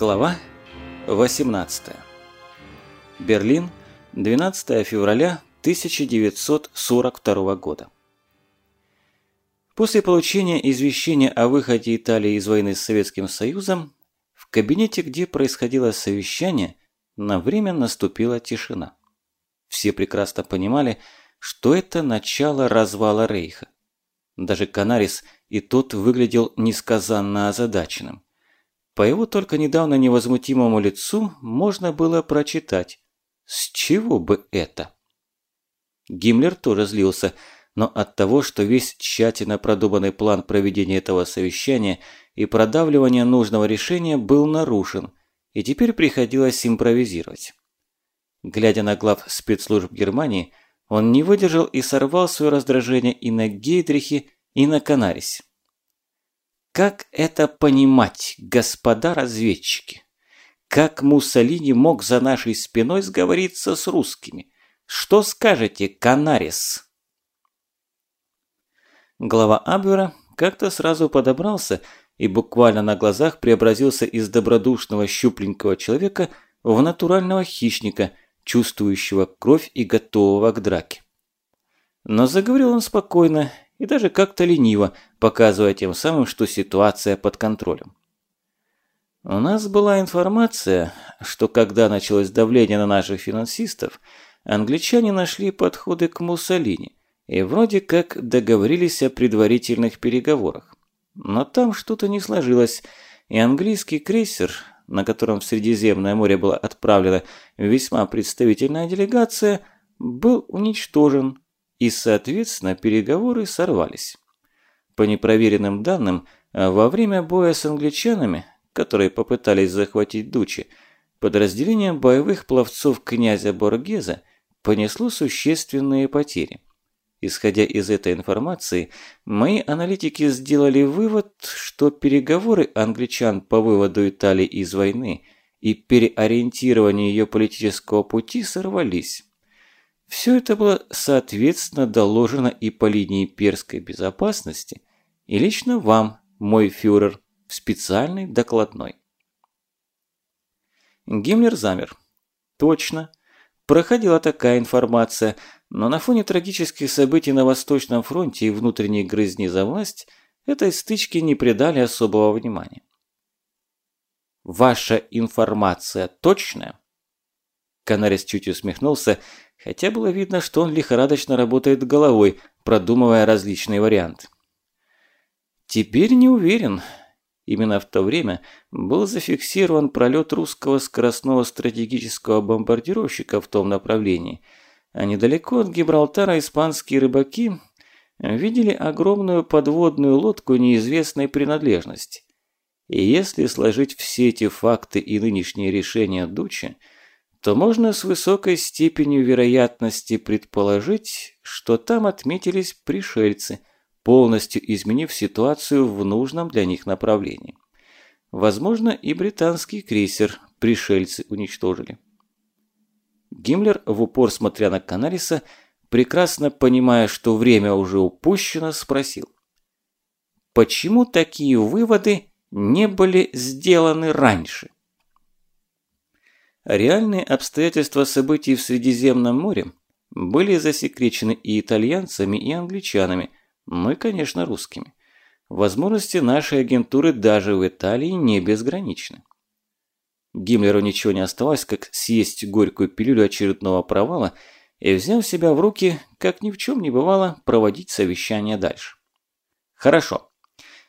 Глава 18. Берлин, 12 февраля 1942 года. После получения извещения о выходе Италии из войны с Советским Союзом, в кабинете, где происходило совещание, на время наступила тишина. Все прекрасно понимали, что это начало развала Рейха. Даже Канарис и тот выглядел несказанно озадаченным. По его только недавно невозмутимому лицу можно было прочитать. С чего бы это? Гиммлер тоже злился, но от того, что весь тщательно продуманный план проведения этого совещания и продавливания нужного решения был нарушен, и теперь приходилось импровизировать. Глядя на глав спецслужб Германии, он не выдержал и сорвал свое раздражение и на Гейдрихе, и на Канарисе. Как это понимать, господа разведчики? Как Муссолини мог за нашей спиной сговориться с русскими? Что скажете, Канарис? Глава Абвера как-то сразу подобрался и буквально на глазах преобразился из добродушного щупленького человека в натурального хищника, чувствующего кровь и готового к драке. Но заговорил он спокойно и даже как-то лениво, показывая тем самым, что ситуация под контролем. У нас была информация, что когда началось давление на наших финансистов, англичане нашли подходы к Муссолини и вроде как договорились о предварительных переговорах. Но там что-то не сложилось, и английский крейсер, на котором в Средиземное море была отправлена весьма представительная делегация, был уничтожен и, соответственно, переговоры сорвались. По непроверенным данным, во время боя с англичанами, которые попытались захватить Дучи, подразделение боевых пловцов князя Боргеза понесло существенные потери. Исходя из этой информации, мои аналитики сделали вывод, что переговоры англичан по выводу Италии из войны и переориентированию ее политического пути сорвались. Все это было соответственно доложено и по линии перской безопасности, и лично вам, мой фюрер, в специальной докладной. Гиммлер замер. Точно. Проходила такая информация, но на фоне трагических событий на Восточном фронте и внутренней грызни за власть этой стычке не придали особого внимания. «Ваша информация точная?» Канарис чуть усмехнулся хотя было видно, что он лихорадочно работает головой, продумывая различные варианты. Теперь не уверен. Именно в то время был зафиксирован пролет русского скоростного стратегического бомбардировщика в том направлении, а недалеко от Гибралтара испанские рыбаки видели огромную подводную лодку неизвестной принадлежности. И если сложить все эти факты и нынешние решения Дучи, то можно с высокой степенью вероятности предположить, что там отметились пришельцы, полностью изменив ситуацию в нужном для них направлении. Возможно, и британский крейсер пришельцы уничтожили. Гиммлер, в упор смотря на Канариса, прекрасно понимая, что время уже упущено, спросил. Почему такие выводы не были сделаны раньше? Реальные обстоятельства событий в Средиземном море были засекречены и итальянцами, и англичанами, ну и, конечно, русскими. Возможности нашей агентуры даже в Италии не безграничны. Гиммлеру ничего не оставалось, как съесть горькую пилюлю очередного провала и, взяв себя в руки, как ни в чем не бывало, проводить совещание дальше. Хорошо.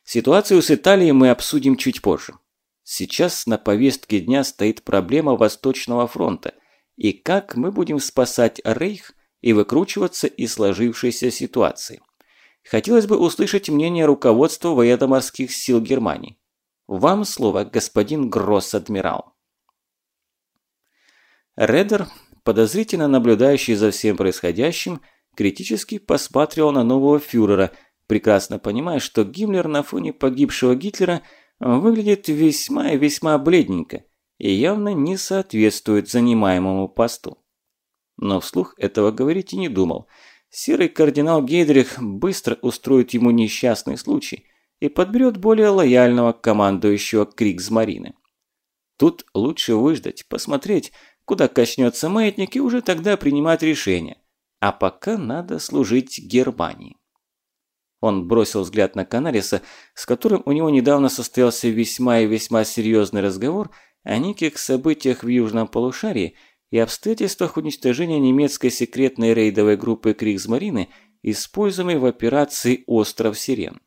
Ситуацию с Италией мы обсудим чуть позже. Сейчас на повестке дня стоит проблема Восточного фронта и как мы будем спасать Рейх и выкручиваться из сложившейся ситуации. Хотелось бы услышать мнение руководства военно-морских сил Германии. Вам слово, господин Гросс-адмирал. Редер, подозрительно наблюдающий за всем происходящим, критически посматривал на нового фюрера, прекрасно понимая, что Гиммлер на фоне погибшего Гитлера – выглядит весьма и весьма бледненько и явно не соответствует занимаемому посту. Но вслух этого говорить и не думал. Серый кардинал Гейдрих быстро устроит ему несчастный случай и подберет более лояльного командующего Кригсмарины. Тут лучше выждать, посмотреть, куда качнется маятник и уже тогда принимать решение. А пока надо служить Германии. Он бросил взгляд на Канариса, с которым у него недавно состоялся весьма и весьма серьезный разговор о неких событиях в Южном полушарии и обстоятельствах уничтожения немецкой секретной рейдовой группы Кригсмарины, используемой в операции «Остров Сирен».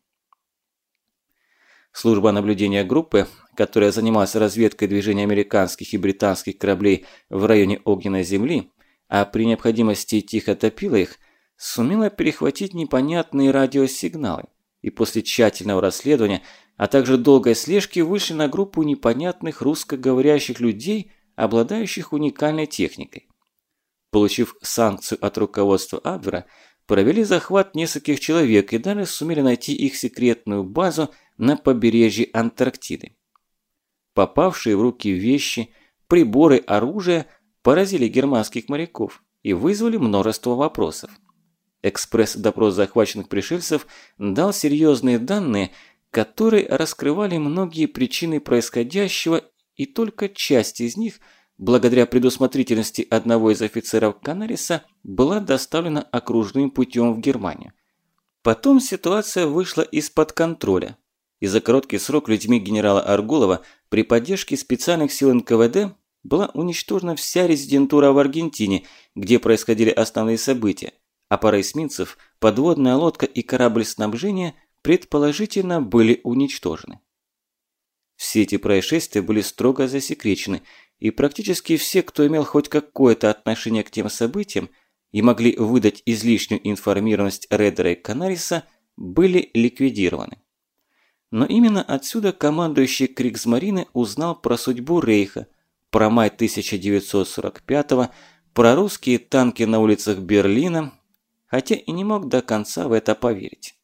Служба наблюдения группы, которая занималась разведкой движения американских и британских кораблей в районе Огненной Земли, а при необходимости тихо топила их, сумела перехватить непонятные радиосигналы и после тщательного расследования, а также долгой слежки вышли на группу непонятных русскоговорящих людей, обладающих уникальной техникой. Получив санкцию от руководства Абвера, провели захват нескольких человек и даже сумели найти их секретную базу на побережье Антарктиды. Попавшие в руки вещи, приборы, оружие поразили германских моряков и вызвали множество вопросов. Экспресс-допрос захваченных пришельцев дал серьезные данные, которые раскрывали многие причины происходящего, и только часть из них, благодаря предусмотрительности одного из офицеров Канариса, была доставлена окружным путем в Германию. Потом ситуация вышла из-под контроля, и за короткий срок людьми генерала Аргулова при поддержке специальных сил НКВД была уничтожена вся резидентура в Аргентине, где происходили основные события – а пара эсминцев, подводная лодка и корабль снабжения предположительно были уничтожены. Все эти происшествия были строго засекречены, и практически все, кто имел хоть какое-то отношение к тем событиям и могли выдать излишнюю информированность Редера и Канариса, были ликвидированы. Но именно отсюда командующий Кригсмарины узнал про судьбу Рейха, про май 1945 про русские танки на улицах Берлина, хотя и не мог до конца в это поверить.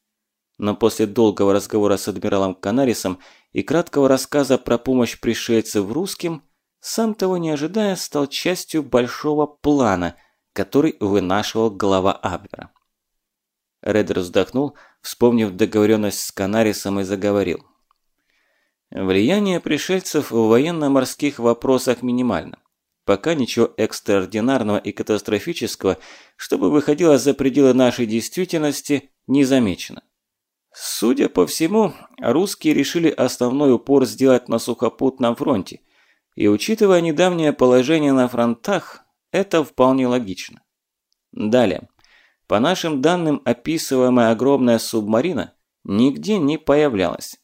Но после долгого разговора с адмиралом Канарисом и краткого рассказа про помощь пришельцев русским, сам того не ожидая, стал частью большого плана, который вынашивал глава Абвера. Редер вздохнул, вспомнив договоренность с Канарисом и заговорил. Влияние пришельцев в военно-морских вопросах минимально. Пока ничего экстраординарного и катастрофического, чтобы выходило за пределы нашей действительности, не замечено. Судя по всему, русские решили основной упор сделать на сухопутном фронте, и учитывая недавнее положение на фронтах, это вполне логично. Далее. По нашим данным, описываемая огромная субмарина нигде не появлялась.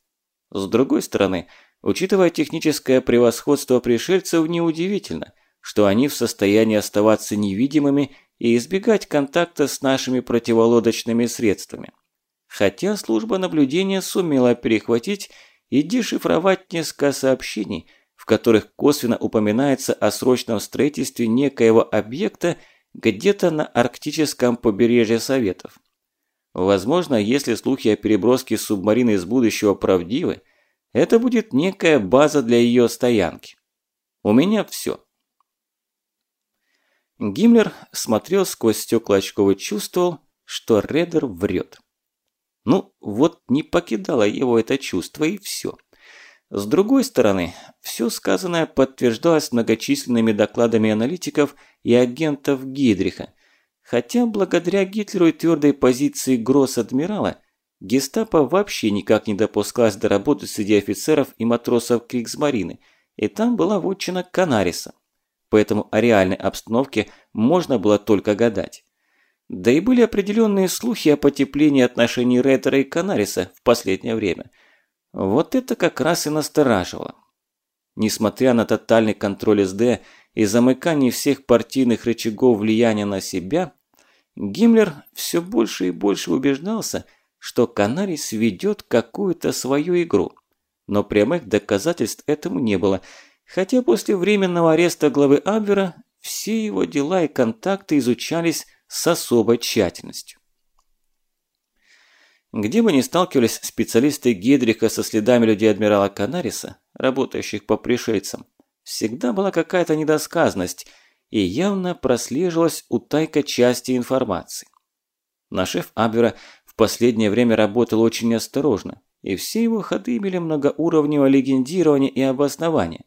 С другой стороны, учитывая техническое превосходство пришельцев, неудивительно – что они в состоянии оставаться невидимыми и избегать контакта с нашими противолодочными средствами. Хотя служба наблюдения сумела перехватить и дешифровать несколько сообщений, в которых косвенно упоминается о срочном строительстве некоего объекта где-то на арктическом побережье Советов. Возможно, если слухи о переброске субмарины из будущего правдивы, это будет некая база для ее стоянки. У меня все. Гиммлер смотрел сквозь стекла очков и чувствовал, что Редер врет. Ну, вот не покидало его это чувство и все. С другой стороны, все сказанное подтверждалось многочисленными докладами аналитиков и агентов Гидриха, хотя благодаря Гитлеру и твердой позиции Гросс-адмирала гестапо вообще никак не допускалось до работы среди офицеров и матросов Кригсмарины, и там была вотчина Канариса поэтому о реальной обстановке можно было только гадать. Да и были определенные слухи о потеплении отношений Рейтера и Канариса в последнее время. Вот это как раз и настораживало. Несмотря на тотальный контроль СД и замыкание всех партийных рычагов влияния на себя, Гиммлер все больше и больше убеждался, что Канарис ведет какую-то свою игру. Но прямых доказательств этому не было – Хотя после временного ареста главы Абвера все его дела и контакты изучались с особой тщательностью. Где бы ни сталкивались специалисты Гедриха со следами людей адмирала Канариса, работающих по пришельцам, всегда была какая-то недосказанность и явно прослеживалась утайка части информации. На шеф Абвера в последнее время работал очень осторожно, и все его ходы имели многоуровневое легендирование и обоснование –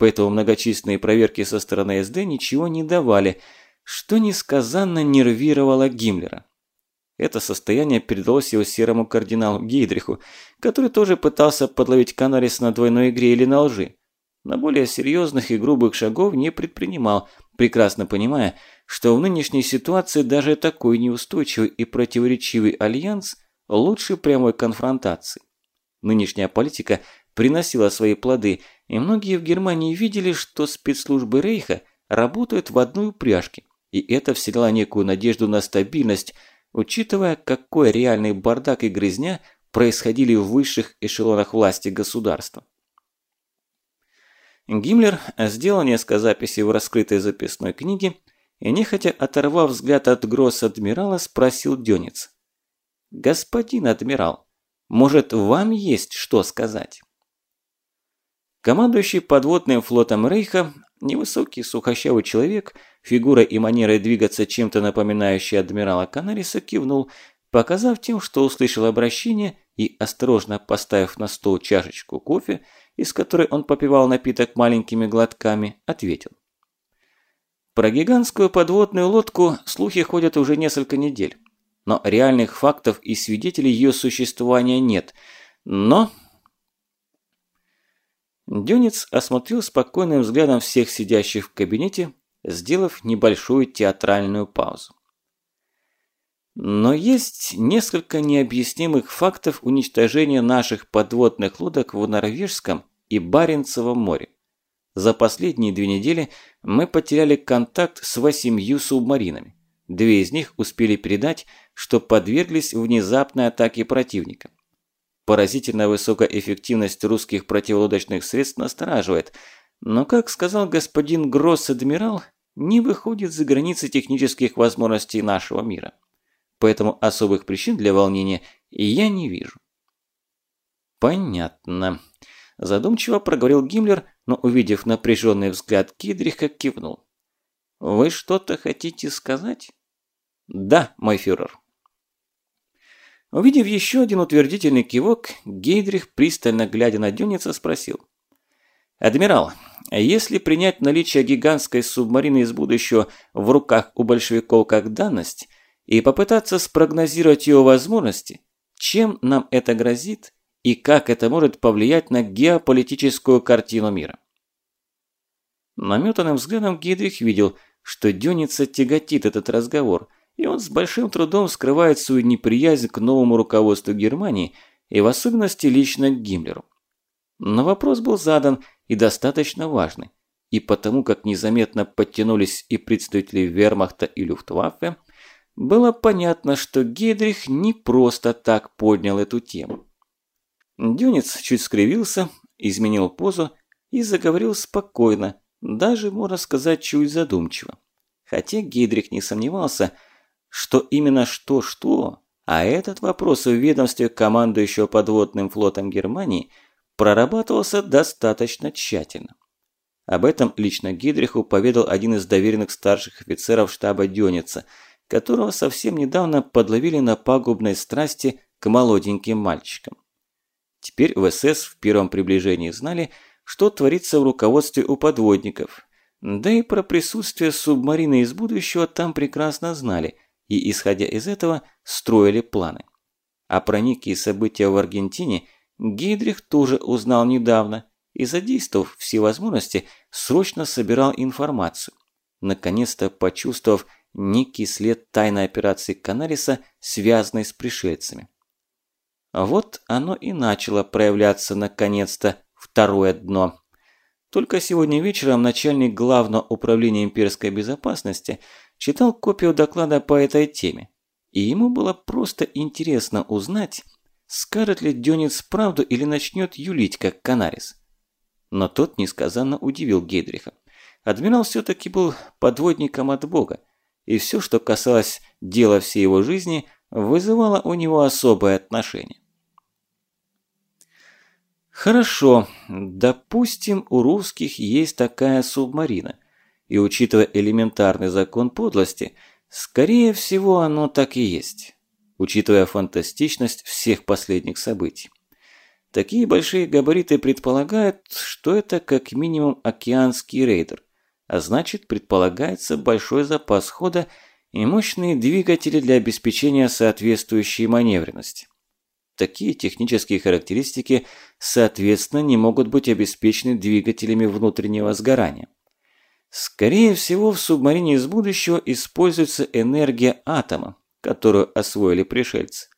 поэтому многочисленные проверки со стороны СД ничего не давали, что несказанно нервировало Гиммлера. Это состояние передалось его серому кардиналу Гейдриху, который тоже пытался подловить Канарис на двойной игре или на лжи. Но более серьезных и грубых шагов не предпринимал, прекрасно понимая, что в нынешней ситуации даже такой неустойчивый и противоречивый альянс лучше прямой конфронтации. Нынешняя политика приносила свои плоды, и многие в Германии видели, что спецслужбы Рейха работают в одной упряжке, и это вселяло некую надежду на стабильность, учитывая, какой реальный бардак и грызня происходили в высших эшелонах власти государства. Гиммлер сделал несколько записей в раскрытой записной книге и, нехотя оторвав взгляд от гросс-адмирала, спросил Дёнец. «Господин адмирал, может, вам есть что сказать?» Командующий подводным флотом Рейха, невысокий сухощавый человек, фигура и манерой двигаться чем-то напоминающий адмирала Канариса, кивнул, показав тем, что услышал обращение и, осторожно поставив на стол чашечку кофе, из которой он попивал напиток маленькими глотками, ответил. Про гигантскую подводную лодку слухи ходят уже несколько недель, но реальных фактов и свидетелей ее существования нет. Но Дюнец осмотрел спокойным взглядом всех сидящих в кабинете, сделав небольшую театральную паузу. Но есть несколько необъяснимых фактов уничтожения наших подводных лодок в Норвежском и Баренцевом море. За последние две недели мы потеряли контакт с восемью субмаринами. Две из них успели передать, что подверглись внезапной атаке противника. Поразительно высокая эффективность русских противолодочных средств настораживает, но, как сказал господин Гросс-адмирал, не выходит за границы технических возможностей нашего мира. Поэтому особых причин для волнения я не вижу. Понятно. Задумчиво проговорил Гиммлер, но, увидев напряженный взгляд Кидриха, кивнул. «Вы что-то хотите сказать?» «Да, мой фюрер». Увидев еще один утвердительный кивок, Гейдрих, пристально глядя на Дюница, спросил. «Адмирал, если принять наличие гигантской субмарины из будущего в руках у большевиков как данность и попытаться спрогнозировать ее возможности, чем нам это грозит и как это может повлиять на геополитическую картину мира?» Наметанным взглядом Гейдрих видел, что Дюница тяготит этот разговор – и он с большим трудом скрывает свою неприязнь к новому руководству Германии и в особенности лично к Гиммлеру. Но вопрос был задан и достаточно важный, и потому как незаметно подтянулись и представители Вермахта и Люфтваффе, было понятно, что Гейдрих не просто так поднял эту тему. Дюнец чуть скривился, изменил позу и заговорил спокойно, даже, можно сказать, чуть задумчиво. Хотя Гейдрих не сомневался – что именно что-что, а этот вопрос в ведомстве командующего подводным флотом Германии прорабатывался достаточно тщательно. Об этом лично Гидриху поведал один из доверенных старших офицеров штаба Дёница, которого совсем недавно подловили на пагубной страсти к молоденьким мальчикам. Теперь в СС в первом приближении знали, что творится в руководстве у подводников. Да и про присутствие субмарины из будущего там прекрасно знали – и, исходя из этого, строили планы. А про некие события в Аргентине Гейдрих тоже узнал недавно и, задействовав все возможности, срочно собирал информацию, наконец-то почувствовав некий след тайной операции Канариса, связанной с пришельцами. Вот оно и начало проявляться наконец-то второе дно. Только сегодня вечером начальник Главного управления имперской безопасности читал копию доклада по этой теме, и ему было просто интересно узнать, скажет ли Дёнец правду или начнет юлить, как Канарис. Но тот несказанно удивил Гейдриха. Адмирал все-таки был подводником от Бога, и все, что касалось дела всей его жизни, вызывало у него особое отношение. Хорошо, допустим, у русских есть такая субмарина – и учитывая элементарный закон подлости, скорее всего оно так и есть, учитывая фантастичность всех последних событий. Такие большие габариты предполагают, что это как минимум океанский рейдер, а значит предполагается большой запас хода и мощные двигатели для обеспечения соответствующей маневренности. Такие технические характеристики, соответственно, не могут быть обеспечены двигателями внутреннего сгорания. Скорее всего, в субмарине из будущего используется энергия атома, которую освоили пришельцы.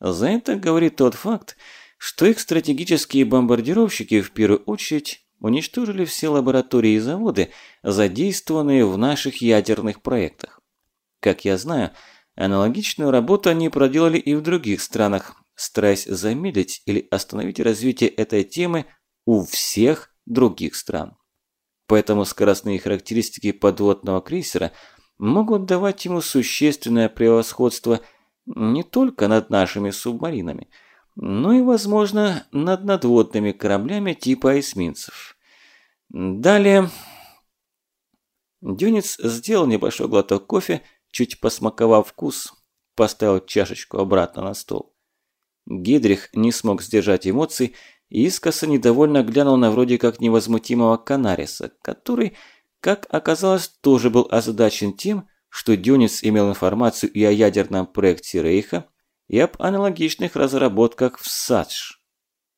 За это говорит тот факт, что их стратегические бомбардировщики в первую очередь уничтожили все лаборатории и заводы, задействованные в наших ядерных проектах. Как я знаю, аналогичную работу они проделали и в других странах, стараясь замедлить или остановить развитие этой темы у всех других стран. Поэтому скоростные характеристики подводного крейсера могут давать ему существенное превосходство не только над нашими субмаринами, но и, возможно, над надводными кораблями типа эсминцев. Далее... Дюнец сделал небольшой глоток кофе, чуть посмаковав вкус, поставил чашечку обратно на стол. Гидрих не смог сдержать эмоций и искоса недовольно глянул на вроде как невозмутимого Канариса, который, как оказалось, тоже был озадачен тем, что Дюнис имел информацию и о ядерном проекте Рейха, и об аналогичных разработках в САДЖ.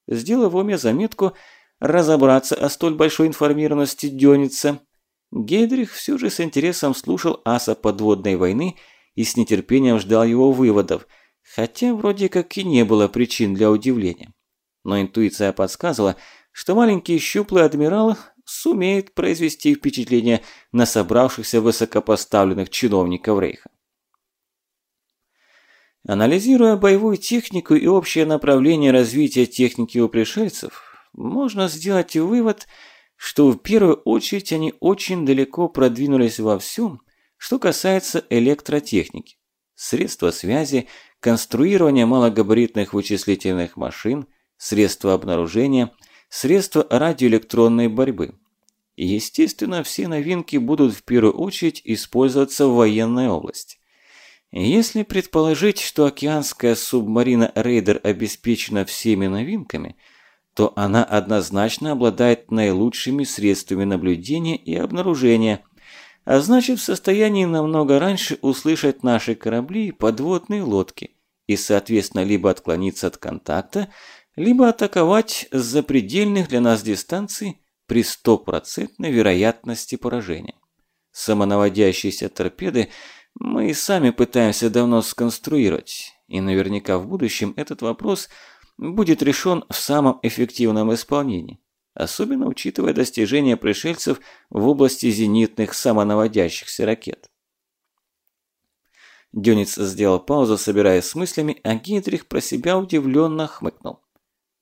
Сделав в уме заметку разобраться о столь большой информированности Дёница, Гейдрих все же с интересом слушал аса подводной войны и с нетерпением ждал его выводов, хотя вроде как и не было причин для удивления но интуиция подсказывала, что маленький щуплый адмирал сумеет произвести впечатление на собравшихся высокопоставленных чиновников Рейха. Анализируя боевую технику и общее направление развития техники у пришельцев, можно сделать вывод, что в первую очередь они очень далеко продвинулись во всем, что касается электротехники, средства связи, конструирования малогабаритных вычислительных машин – средства обнаружения, средства радиоэлектронной борьбы. И, естественно, все новинки будут в первую очередь использоваться в военной области. Если предположить, что океанская субмарина «Рейдер» обеспечена всеми новинками, то она однозначно обладает наилучшими средствами наблюдения и обнаружения, а значит в состоянии намного раньше услышать наши корабли и подводные лодки и, соответственно, либо отклониться от контакта, либо атаковать с запредельных для нас дистанций при стопроцентной вероятности поражения. Самонаводящиеся торпеды мы и сами пытаемся давно сконструировать, и наверняка в будущем этот вопрос будет решен в самом эффективном исполнении, особенно учитывая достижения пришельцев в области зенитных самонаводящихся ракет. Дюниц сделал паузу, собираясь с мыслями, а Гейдрих про себя удивленно хмыкнул.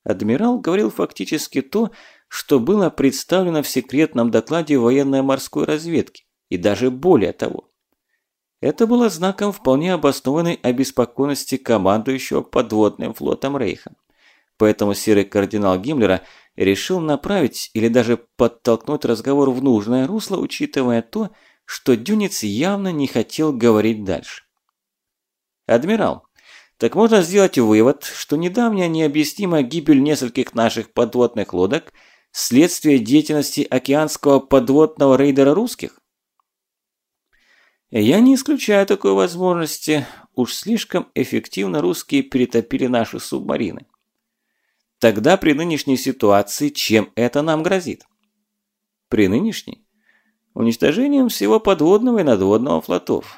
Адмирал говорил фактически то, что было представлено в секретном докладе военно-морской разведки, и даже более того. Это было знаком вполне обоснованной обеспокоенности командующего подводным флотом Рейха. Поэтому серый кардинал Гиммлера решил направить или даже подтолкнуть разговор в нужное русло, учитывая то, что Дюниц явно не хотел говорить дальше. «Адмирал, так можно сделать вывод, что недавняя необъяснимая гибель нескольких наших подводных лодок – следствие деятельности океанского подводного рейдера русских? Я не исключаю такой возможности, уж слишком эффективно русские перетопили наши субмарины. Тогда при нынешней ситуации чем это нам грозит? При нынешней? Уничтожением всего подводного и надводного флотов.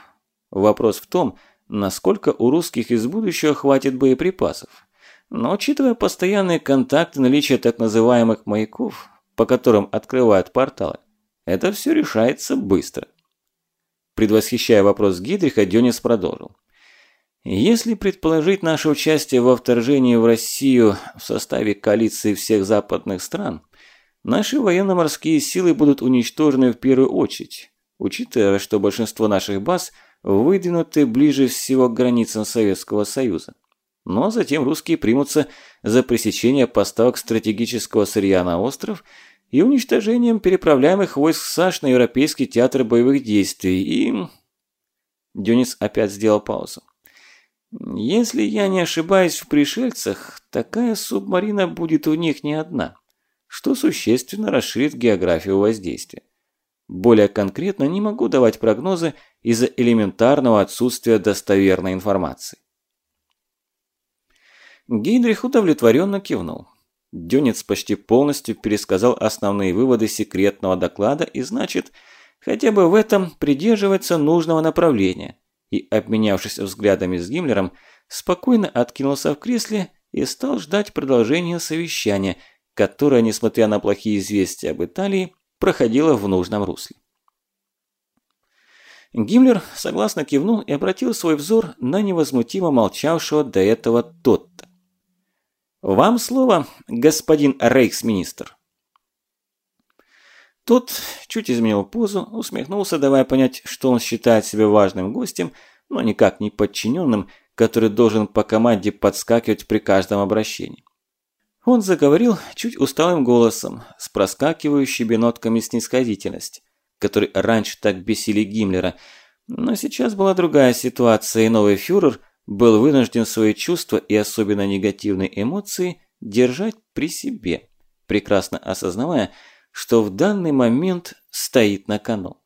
Вопрос в том, насколько у русских из будущего хватит боеприпасов. Но учитывая постоянные контакты наличие так называемых маяков, по которым открывают порталы, это все решается быстро. Предвосхищая вопрос Гидриха, Дёнис продолжил. Если предположить наше участие во вторжении в Россию в составе коалиции всех западных стран, наши военно-морские силы будут уничтожены в первую очередь, учитывая, что большинство наших баз – выдвинуты ближе всего к границам Советского Союза. Но затем русские примутся за пресечение поставок стратегического сырья на остров и уничтожением переправляемых войск САШ на Европейский театр боевых действий и... Дюнис опять сделал паузу. Если я не ошибаюсь в пришельцах, такая субмарина будет у них не одна, что существенно расширит географию воздействия. Более конкретно не могу давать прогнозы из-за элементарного отсутствия достоверной информации. Гейдрих удовлетворенно кивнул. Дёнец почти полностью пересказал основные выводы секретного доклада и значит, хотя бы в этом придерживается нужного направления. И, обменявшись взглядами с Гиммлером, спокойно откинулся в кресле и стал ждать продолжения совещания, которое, несмотря на плохие известия об Италии, проходило в нужном русле. Гиммлер согласно кивнул и обратил свой взор на невозмутимо молчавшего до этого Тотта. «Вам слово, господин рейхсминистр». Тот чуть изменил позу, усмехнулся, давая понять, что он считает себя важным гостем, но никак не подчиненным, который должен по команде подскакивать при каждом обращении. Он заговорил чуть усталым голосом, с проскакивающими нотками снисходительности, которые раньше так бесили Гиммлера, но сейчас была другая ситуация, и новый фюрер был вынужден свои чувства и особенно негативные эмоции держать при себе, прекрасно осознавая, что в данный момент стоит на кону.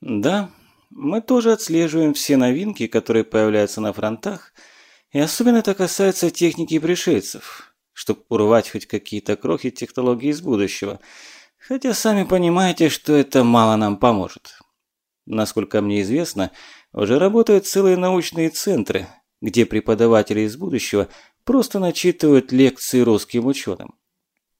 Да, мы тоже отслеживаем все новинки, которые появляются на фронтах, и особенно это касается техники пришельцев чтобы урвать хоть какие-то крохи технологий из будущего. Хотя сами понимаете, что это мало нам поможет. Насколько мне известно, уже работают целые научные центры, где преподаватели из будущего просто начитывают лекции русским ученым.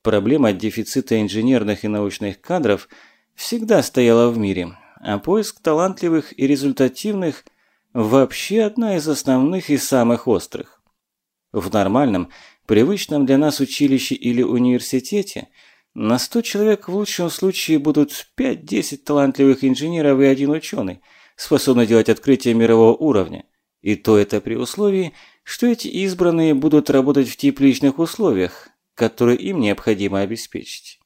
Проблема дефицита инженерных и научных кадров всегда стояла в мире, а поиск талантливых и результативных – вообще одна из основных и самых острых. В нормальном – привычном для нас училище или университете на 100 человек в лучшем случае будут 5-10 талантливых инженеров и один ученый, способный делать открытия мирового уровня. И то это при условии, что эти избранные будут работать в тепличных условиях, которые им необходимо обеспечить.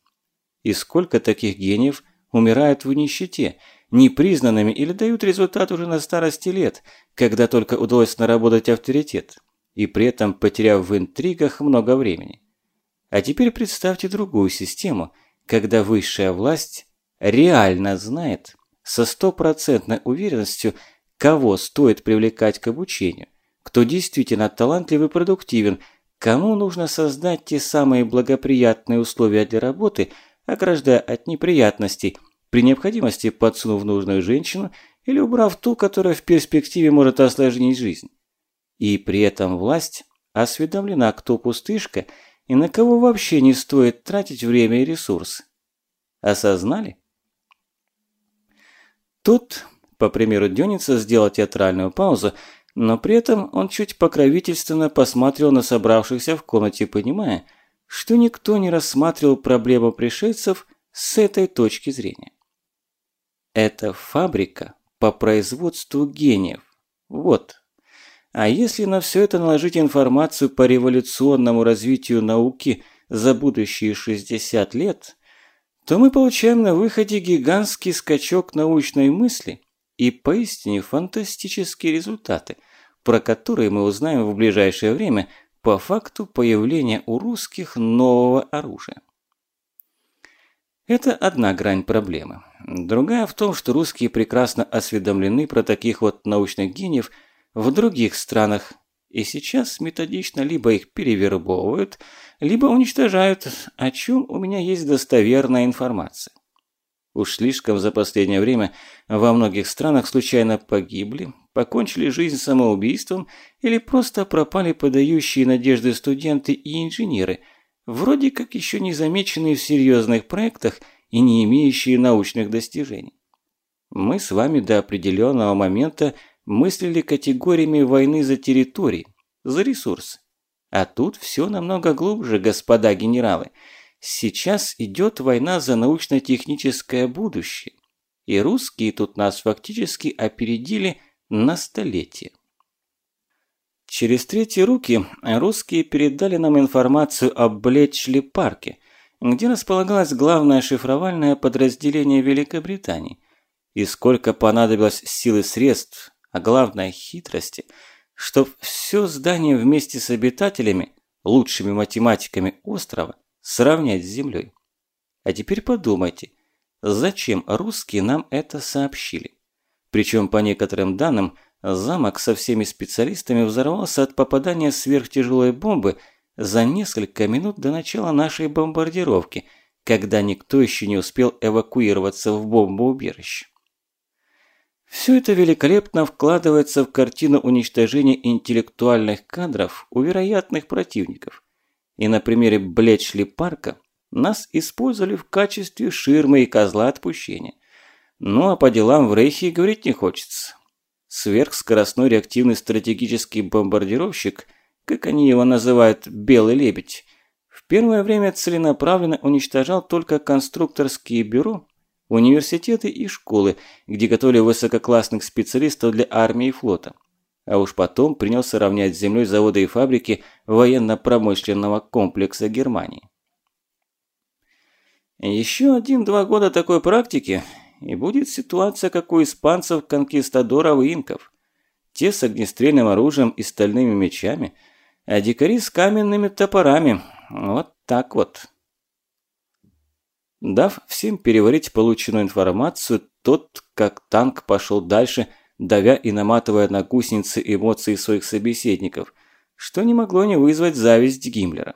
И сколько таких гениев умирают в нищете, непризнанными или дают результат уже на старости лет, когда только удалось наработать авторитет и при этом потеряв в интригах много времени. А теперь представьте другую систему, когда высшая власть реально знает со стопроцентной уверенностью, кого стоит привлекать к обучению, кто действительно талантлив и продуктивен, кому нужно создать те самые благоприятные условия для работы, ограждая от неприятностей, при необходимости подсунув нужную женщину или убрав ту, которая в перспективе может осложнить жизнь. И при этом власть осведомлена, кто пустышка и на кого вообще не стоит тратить время и ресурсы. Осознали? Тут, по примеру Дёница, сделал театральную паузу, но при этом он чуть покровительственно посмотрел на собравшихся в комнате, понимая, что никто не рассматривал проблему пришельцев с этой точки зрения. Это фабрика по производству гениев. Вот а если на все это наложить информацию по революционному развитию науки за будущие 60 лет, то мы получаем на выходе гигантский скачок научной мысли и поистине фантастические результаты, про которые мы узнаем в ближайшее время по факту появления у русских нового оружия. Это одна грань проблемы. Другая в том, что русские прекрасно осведомлены про таких вот научных гениев – в других странах, и сейчас методично либо их перевербовывают, либо уничтожают, о чем у меня есть достоверная информация. Уж слишком за последнее время во многих странах случайно погибли, покончили жизнь самоубийством или просто пропали подающие надежды студенты и инженеры, вроде как еще не замеченные в серьезных проектах и не имеющие научных достижений. Мы с вами до определенного момента мыслили категориями войны за территории, за ресурсы. А тут все намного глубже, господа генералы. Сейчас идет война за научно-техническое будущее. И русские тут нас фактически опередили на столетие. Через третьи руки русские передали нам информацию об Блетчли-парке, где располагалось главное шифровальное подразделение Великобритании, и сколько понадобилось сил и средств, а главное хитрости, чтоб все здание вместе с обитателями, лучшими математиками острова, сравнять с Землей. А теперь подумайте, зачем русские нам это сообщили? Причем, по некоторым данным, замок со всеми специалистами взорвался от попадания сверхтяжелой бомбы за несколько минут до начала нашей бомбардировки, когда никто еще не успел эвакуироваться в бомбоубежище. Все это великолепно вкладывается в картину уничтожения интеллектуальных кадров у вероятных противников. И на примере Блечли парка нас использовали в качестве ширмы и козла отпущения. Ну а по делам в Рейхе говорить не хочется. Сверхскоростной реактивный стратегический бомбардировщик, как они его называют, «белый лебедь», в первое время целенаправленно уничтожал только конструкторские бюро университеты и школы, где готовили высококлассных специалистов для армии и флота. А уж потом принялся равнять с землей заводы и фабрики военно-промышленного комплекса Германии. Еще один-два года такой практики, и будет ситуация, как у испанцев-конкистадоров и инков. Те с огнестрельным оружием и стальными мечами, а дикари с каменными топорами. Вот так вот. Дав всем переварить полученную информацию, тот, как танк, пошел дальше, давя и наматывая на гусеницы эмоции своих собеседников, что не могло не вызвать зависть Гиммлера.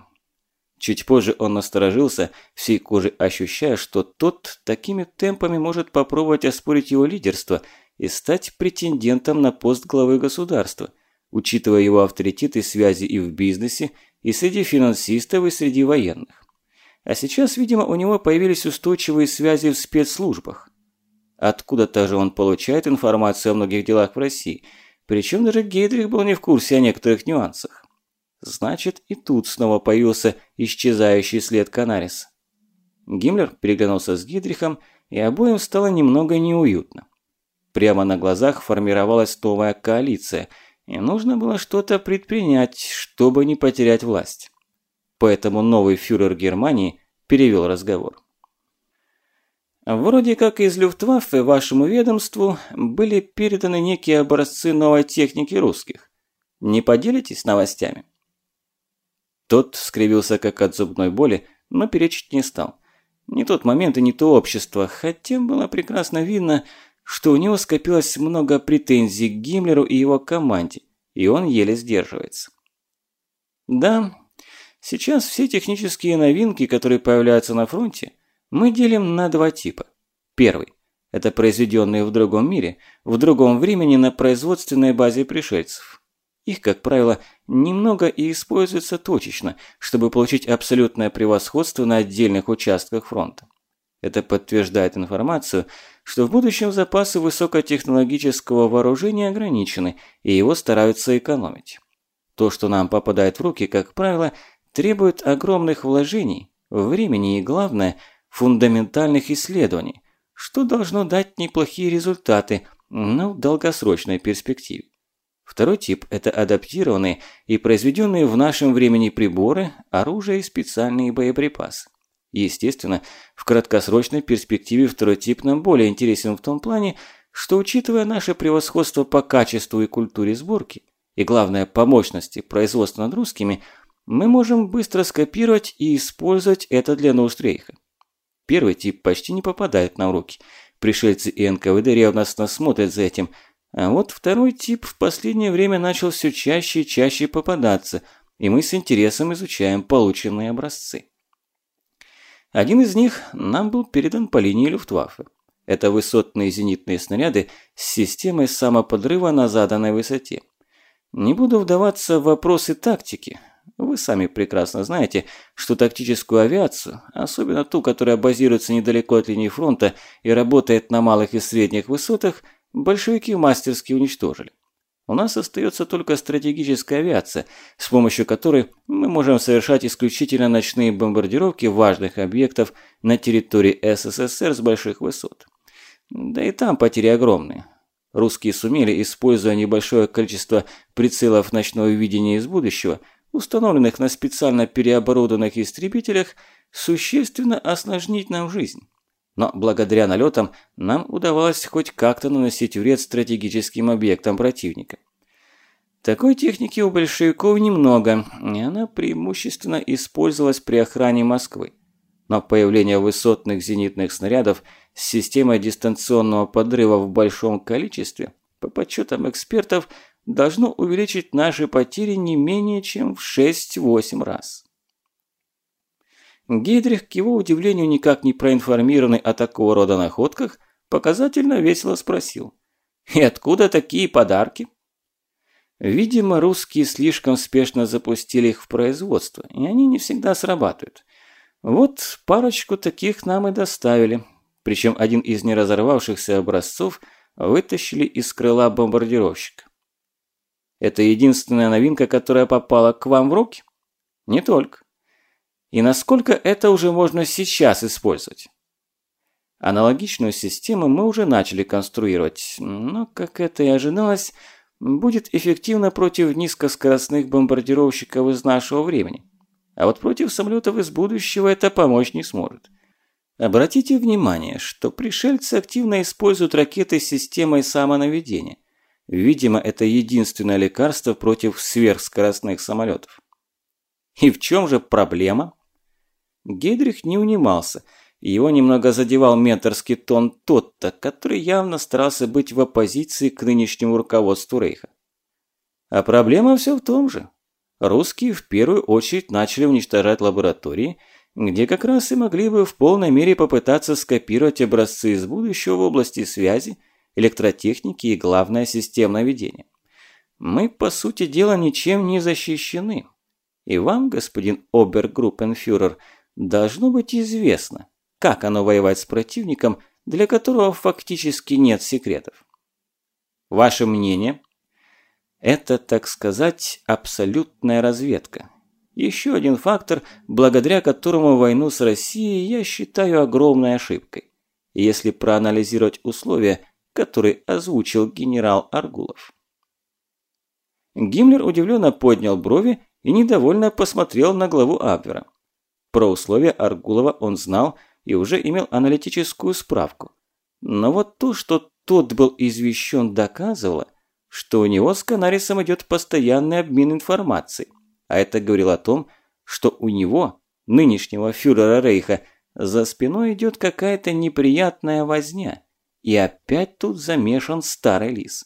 Чуть позже он насторожился, всей кожей ощущая, что тот такими темпами может попробовать оспорить его лидерство и стать претендентом на пост главы государства, учитывая его авторитет и связи и в бизнесе, и среди финансистов, и среди военных. А сейчас, видимо, у него появились устойчивые связи в спецслужбах. Откуда-то же он получает информацию о многих делах в России. Причем даже Гейдрих был не в курсе о некоторых нюансах. Значит, и тут снова появился исчезающий след Канариса. Гиммлер переглянулся с Гидрихом, и обоим стало немного неуютно. Прямо на глазах формировалась новая коалиция, и нужно было что-то предпринять, чтобы не потерять власть поэтому новый фюрер Германии перевел разговор. Вроде как из Люфтваффе вашему ведомству были переданы некие образцы новой техники русских. Не поделитесь новостями? Тот скривился как от зубной боли, но перечить не стал. Не тот момент и не то общество, хотя было прекрасно видно, что у него скопилось много претензий к Гиммлеру и его команде, и он еле сдерживается. Да, Сейчас все технические новинки, которые появляются на фронте, мы делим на два типа. Первый – это произведенные в другом мире, в другом времени на производственной базе пришельцев. Их, как правило, немного и используется точечно, чтобы получить абсолютное превосходство на отдельных участках фронта. Это подтверждает информацию, что в будущем запасы высокотехнологического вооружения ограничены, и его стараются экономить. То, что нам попадает в руки, как правило, требует огромных вложений, времени и, главное, фундаментальных исследований, что должно дать неплохие результаты, но в долгосрочной перспективе. Второй тип – это адаптированные и произведенные в нашем времени приборы, оружие и специальные боеприпасы. Естественно, в краткосрочной перспективе второй тип нам более интересен в том плане, что учитывая наше превосходство по качеству и культуре сборки, и главное по мощности производства над русскими – мы можем быстро скопировать и использовать это для нужд рейха. Первый тип почти не попадает на руки. Пришельцы и НКВД ревностно смотрят за этим. А вот второй тип в последнее время начал все чаще и чаще попадаться, и мы с интересом изучаем полученные образцы. Один из них нам был передан по линии Люфтваффе. Это высотные зенитные снаряды с системой самоподрыва на заданной высоте. Не буду вдаваться в вопросы тактики, вы сами прекрасно знаете, что тактическую авиацию, особенно ту, которая базируется недалеко от линии фронта и работает на малых и средних высотах, большевики мастерски уничтожили. У нас остается только стратегическая авиация, с помощью которой мы можем совершать исключительно ночные бомбардировки важных объектов на территории СССР с больших высот. Да и там потери огромные. Русские сумели, используя небольшое количество прицелов ночного видения из будущего – установленных на специально переоборудованных истребителях, существенно осложнить нам жизнь. Но благодаря налетам нам удавалось хоть как-то наносить вред стратегическим объектам противника. Такой техники у большевиков немного, и она преимущественно использовалась при охране Москвы. Но появление высотных зенитных снарядов с системой дистанционного подрыва в большом количестве, по подсчетам экспертов, должно увеличить наши потери не менее чем в 6-8 раз. Гейдрих, к его удивлению, никак не проинформированный о такого рода находках, показательно весело спросил. «И откуда такие подарки?» Видимо, русские слишком спешно запустили их в производство, и они не всегда срабатывают. Вот парочку таких нам и доставили. Причем один из неразорвавшихся образцов вытащили из крыла бомбардировщика. Это единственная новинка, которая попала к вам в руки? Не только. И насколько это уже можно сейчас использовать? Аналогичную систему мы уже начали конструировать, но, как это и ожидалось, будет эффективно против низкоскоростных бомбардировщиков из нашего времени. А вот против самолетов из будущего это помочь не сможет. Обратите внимание, что пришельцы активно используют ракеты с системой самонаведения. Видимо, это единственное лекарство против сверхскоростных самолетов. И в чем же проблема? Гейдрих не унимался – его немного задевал менторский тон Тотта, который явно старался быть в оппозиции к нынешнему руководству Рейха. А проблема все в том же. Русские в первую очередь начали уничтожать лаборатории, где как раз и могли бы в полной мере попытаться скопировать образцы из будущего в области связи, электротехники и, главное, систем наведения. Мы, по сути дела, ничем не защищены. И вам, господин обергруппенфюрер, должно быть известно, как оно воевать с противником, для которого фактически нет секретов. Ваше мнение? Это, так сказать, абсолютная разведка. Еще один фактор, благодаря которому войну с Россией я считаю огромной ошибкой. Если проанализировать условия, которые озвучил генерал Аргулов. Гиммлер удивленно поднял брови и недовольно посмотрел на главу Абвера. Про условия Аргулова он знал – и уже имел аналитическую справку. Но вот то, что тот был извещен, доказывало, что у него с Канарисом идет постоянный обмен информацией. А это говорило о том, что у него, нынешнего фюрера Рейха, за спиной идет какая-то неприятная возня. И опять тут замешан старый лис.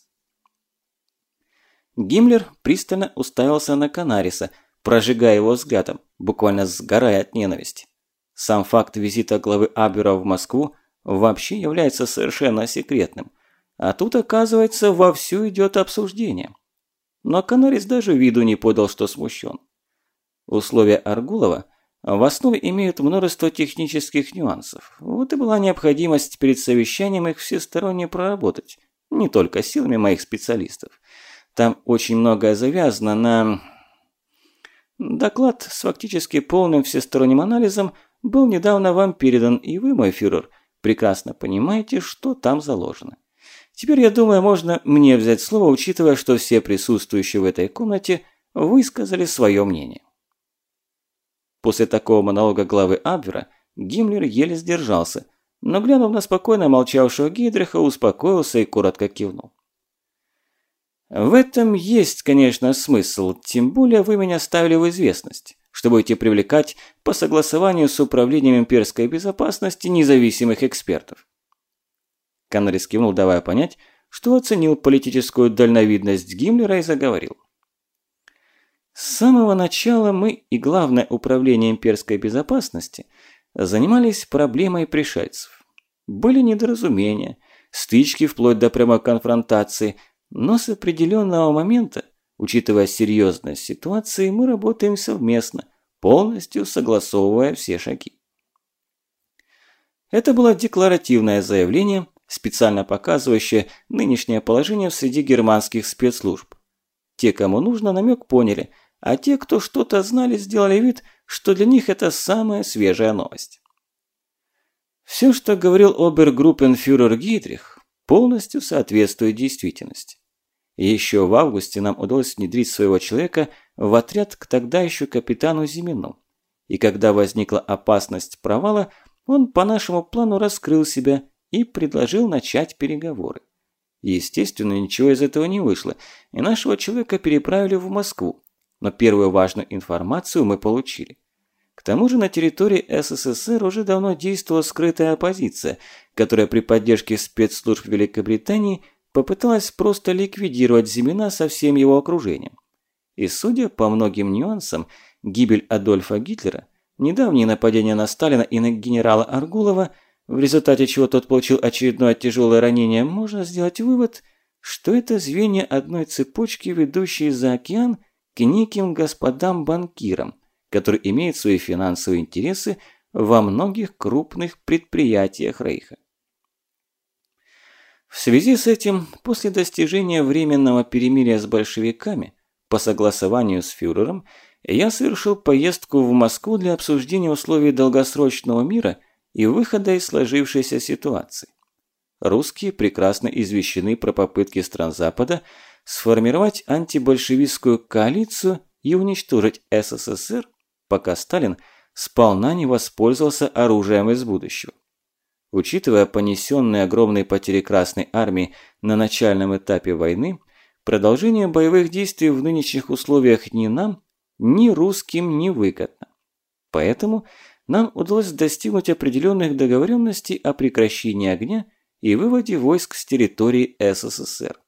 Гиммлер пристально уставился на Канариса, прожигая его взглядом, буквально сгорая от ненависти. Сам факт визита главы Абвера в Москву вообще является совершенно секретным. А тут, оказывается, вовсю идет обсуждение. Но Канарис даже виду не подал, что смущен. Условия Аргулова в основе имеют множество технических нюансов. Вот и была необходимость перед совещанием их всесторонне проработать. Не только силами моих специалистов. Там очень многое завязано на... Доклад с фактически полным всесторонним анализом был недавно вам передан, и вы, мой фюрер, прекрасно понимаете, что там заложено. Теперь, я думаю, можно мне взять слово, учитывая, что все присутствующие в этой комнате высказали свое мнение. После такого монолога главы Абвера Гиммлер еле сдержался, но, глянув на спокойно молчавшего Гейдриха, успокоился и коротко кивнул. В этом есть, конечно, смысл, тем более вы меня ставили в известность что будете привлекать по согласованию с Управлением имперской безопасности независимых экспертов. Каннерис кивнул, давая понять, что оценил политическую дальновидность Гиммлера и заговорил. С самого начала мы и Главное управление имперской безопасности занимались проблемой пришельцев. Были недоразумения, стычки вплоть до прямой конфронтации, но с определенного момента Учитывая серьезность ситуации, мы работаем совместно, полностью согласовывая все шаги. Это было декларативное заявление, специально показывающее нынешнее положение среди германских спецслужб. Те, кому нужно, намек поняли, а те, кто что-то знали, сделали вид, что для них это самая свежая новость. Все, что говорил обергруппенфюрер Гидрих, полностью соответствует действительности. Еще в августе нам удалось внедрить своего человека в отряд к тогда еще капитану Зимину. И когда возникла опасность провала, он по нашему плану раскрыл себя и предложил начать переговоры. Естественно, ничего из этого не вышло, и нашего человека переправили в Москву. Но первую важную информацию мы получили. К тому же на территории СССР уже давно действовала скрытая оппозиция, которая при поддержке спецслужб Великобритании попыталась просто ликвидировать Зимина со всем его окружением. И судя по многим нюансам, гибель Адольфа Гитлера, недавнее нападение на Сталина и на генерала Аргулова, в результате чего тот получил очередное тяжелое ранение, можно сделать вывод, что это звенья одной цепочки, ведущие за океан к неким господам-банкирам, которые имеют свои финансовые интересы во многих крупных предприятиях Рейха. В связи с этим, после достижения временного перемирия с большевиками, по согласованию с фюрером, я совершил поездку в Москву для обсуждения условий долгосрочного мира и выхода из сложившейся ситуации. Русские прекрасно извещены про попытки стран Запада сформировать антибольшевистскую коалицию и уничтожить СССР, пока Сталин сполна не воспользовался оружием из будущего. Учитывая понесенные огромные потери Красной Армии на начальном этапе войны, продолжение боевых действий в нынешних условиях ни нам, ни русским не выгодно. Поэтому нам удалось достигнуть определенных договоренностей о прекращении огня и выводе войск с территории СССР.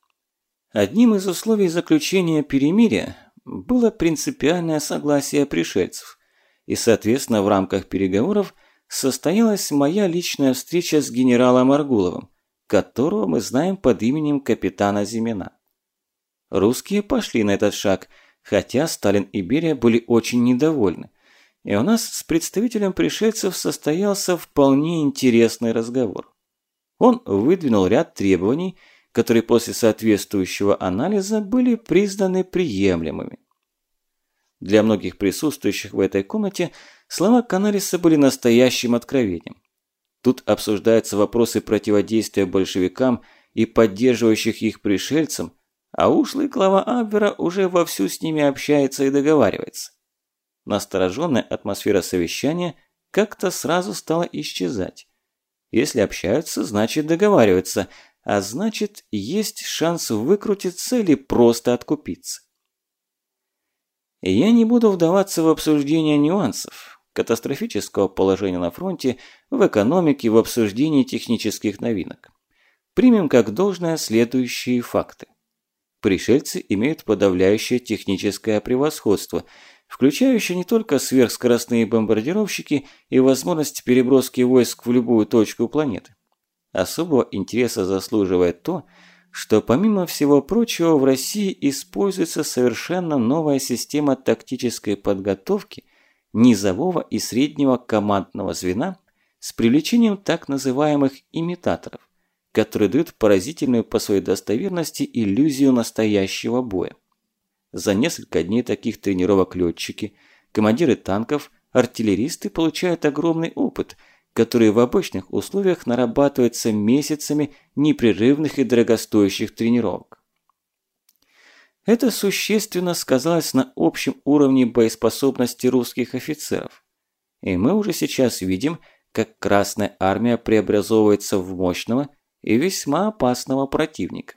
Одним из условий заключения перемирия было принципиальное согласие пришельцев, и, соответственно, в рамках переговоров – состоялась моя личная встреча с генералом Аргуловым, которого мы знаем под именем капитана Зимина. Русские пошли на этот шаг, хотя Сталин и Берия были очень недовольны. И у нас с представителем пришельцев состоялся вполне интересный разговор. Он выдвинул ряд требований, которые после соответствующего анализа были признаны приемлемыми. Для многих присутствующих в этой комнате слова Канариса были настоящим откровением. Тут обсуждаются вопросы противодействия большевикам и поддерживающих их пришельцам, а ушлый глава Абвера уже вовсю с ними общается и договаривается. Настороженная атмосфера совещания как-то сразу стала исчезать. Если общаются, значит договариваются, а значит есть шанс выкрутиться или просто откупиться. Я не буду вдаваться в обсуждение нюансов, катастрофического положения на фронте, в экономике, в обсуждении технических новинок. Примем как должное следующие факты. Пришельцы имеют подавляющее техническое превосходство, включающее не только сверхскоростные бомбардировщики и возможность переброски войск в любую точку планеты. Особого интереса заслуживает то, что помимо всего прочего в России используется совершенно новая система тактической подготовки низового и среднего командного звена с привлечением так называемых имитаторов, которые дают поразительную по своей достоверности иллюзию настоящего боя. За несколько дней таких тренировок летчики, командиры танков, артиллеристы получают огромный опыт – которые в обычных условиях нарабатываются месяцами непрерывных и дорогостоящих тренировок. Это существенно сказалось на общем уровне боеспособности русских офицеров. И мы уже сейчас видим, как Красная Армия преобразовывается в мощного и весьма опасного противника.